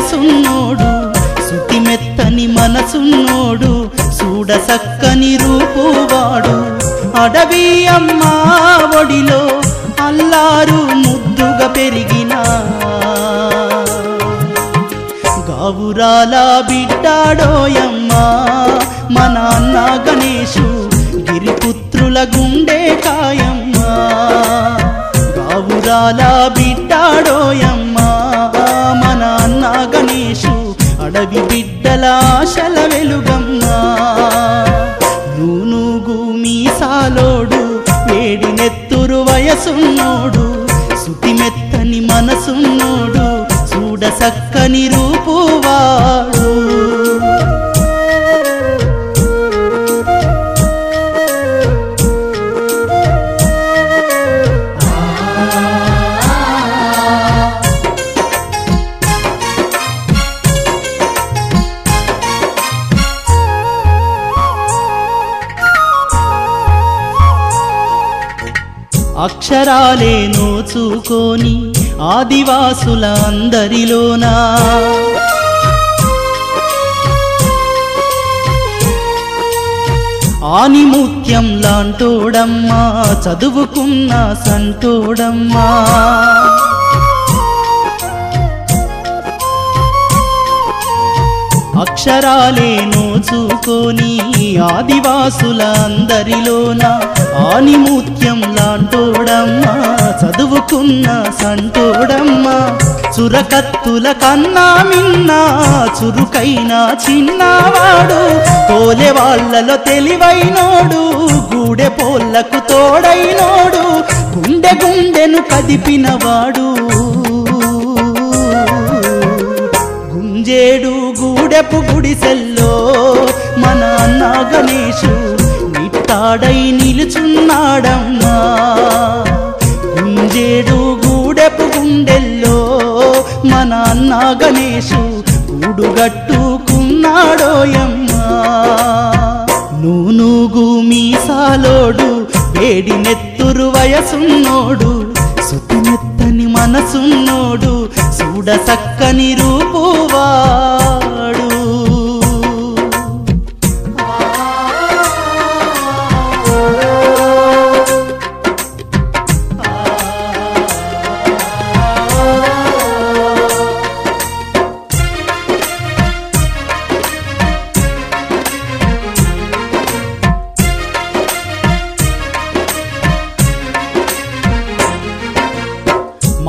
వయసున్నోడు మెత్తని మనసున్నోడు చూడ సక్కని రూపువాడు. అడవి అమ్మా ఒడిలో అల్లారు ముద్దుగా పెరిగిన. గావురాల బిడ్డాడోయమ్మా మన అన్న గణేషు గిరిపుత్రుల గుండె కాయమ్మా. గావురాల బిడ్డ అడవి బిడ్డల ఆశల వెలుగమ్మా. నూనుగు మీసాలోడు వేడి నెత్తురు వయసున్నోడు సుతిమెత్తని మనసున్నోడు చూడ సక్కని రూపువాడు అక్షరాలే నోచుకొని ఆదివాసుల అందరిలోనా ఆనిముత్యం లాంటోడమ్మా చదువుకున్న సంటోడమ్మా. అక్షరాలే నోచుకొని ఆదివాసుల అందరిలోన ఆనిముత్యం లాంటోడమ్మా చదువుకున్న సంటోడమ్మా చురకత్తుల కన్నా మిన్న చురుకైన చిన్నవాడు తోలే వాళ్ళలో తెలివైనోడు గూడె పోళ్ళకు తోడైనోడు గుండె గుండెను కదిపినవాడు. ముంజేడు గూడెపు గుడిసెల్లో మన అన్న గణేషు నిట్టాడై నిలుచున్నాడమ్మా. ముంజేడు గూడెపు గుండెల్లో మన అన్న గణేషు గూడుగట్టుకున్నాడోయమ్మా నూనూగు మీసాలోడు వేడి నెత్తురు వయసున్నోడు సుతిమెత్తని మనసున్నోడు చూడ చక్కని రూపువా?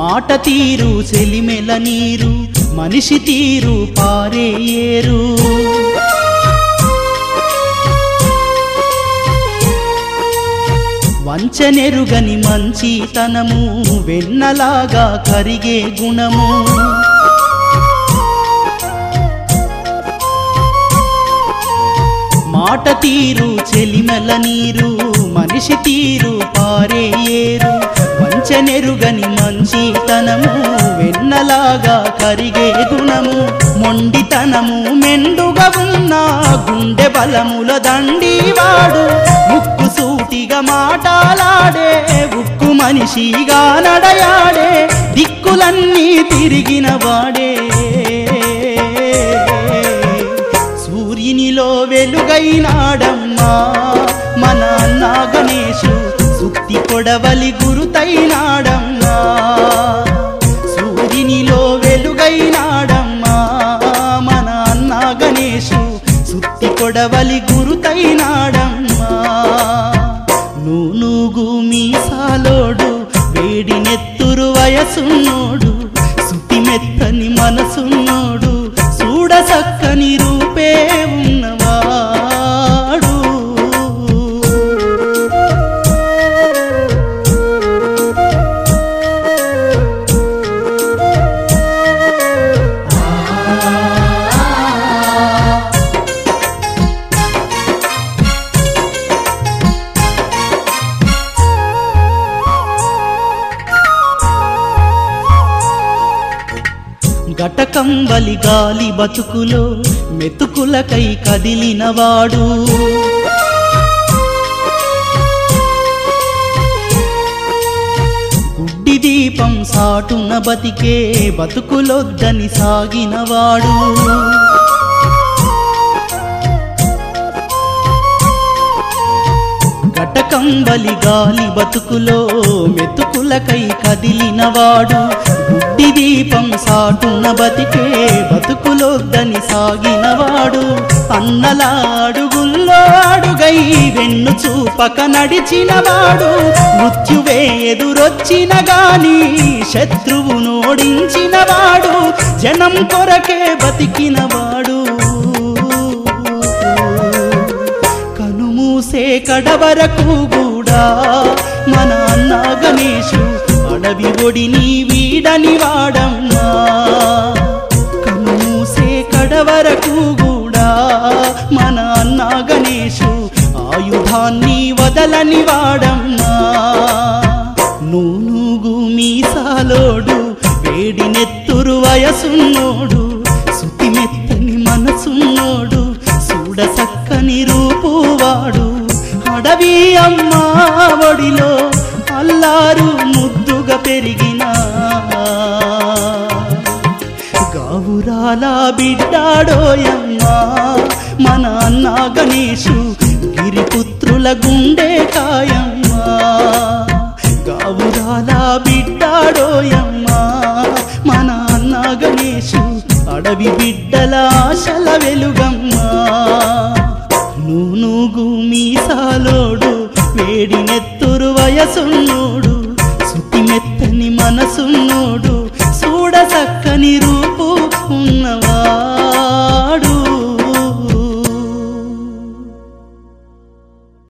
మాట తీరు చెలిమెల నీరు మనిషి తీరు పారేయేరు వంచనెరుగని మంచితనము వెన్నలాగా కరిగే గుణము. మాట తీరు చెలిమెల నీరు మనిషి తీరు పారేయేరు ఏరు మంచితనము వెన్నలాగా కరిగే గుణము మొండితనము మెండుగా ఉన్న గుండె బలముల దండివాడు. ముక్కు సూటిగా మాటలాడే ఉక్కు మనిషిగా నడయాడే దిక్కులన్నీ తిరిగిన వాడే. సూర్యునిలో వెలుగైనాడమ్మా మన అన్న గణేషు సుత్తి కొడవలి గురుతైనాడమ్మా. సూర్యునిలో వెలుగైనాడమ్మా. మన అన్న గణేషు సుత్తి కొడవలి గురుతైనాడమ్మా. నూనూగు మీసాలోడు వేడి నెత్తురు వయసున్నోడు సుతి మెత్తని మనసు సంబలి గాలి బతుకులో మెతుకులకై కదిలినవాడు. గుడ్డి దీపం సాటున బతికే బతుకులొద్దని సాగినవాడు. కటకంబలి గాలి బతుకులో మెతుకులకై కదిలినవాడు. గుడ్డి దీపం సాటున బతికే బతుకులొద్దని సాగినవాడు. అన్నల అడుగుల్లో అడుగై వెన్ను చూపక నడిచినవాడు. మృత్యువే ఎదురొచ్చిన గాని శత్రువును ఓడించినవాడు జనం కొరకే బతికినవాడు. కనుమూసే కడవరకు కూడా మన అన్న గణేషు అడవి ఒడిని వీడని వాడన్నా కనుమూసే కడవరకు కూడా మన అన్న గణేషు ఆయుధాన్ని వదలని వాడన్నా నూనుగు మీసాలోడు వేడి నెత్తురు వయసున్నోడు సుతిమెత్తని మనసున్నోడు చూడ చక్కని రూపువాడు. అడవి అమ్మా ఒడిలో అల్లారు ముద్దుగా పెరిగినా. గావురాల బిడ్డాడోయమ్మా మన అన్న గణేషు గిరిపుత్రుల గుండె కాయమ్మా. గావురాల బిడ్డాడోయమ్మా మన అన్న గణేషు అడవి బిడ్డల ఆశల వెలుగమ్మా. నూనూగు మీసాలోడు వేడి నెత్తురు వయసున్నోడు సుతి మెత్తని మనసున్నోడు చూడ చక్కని రూ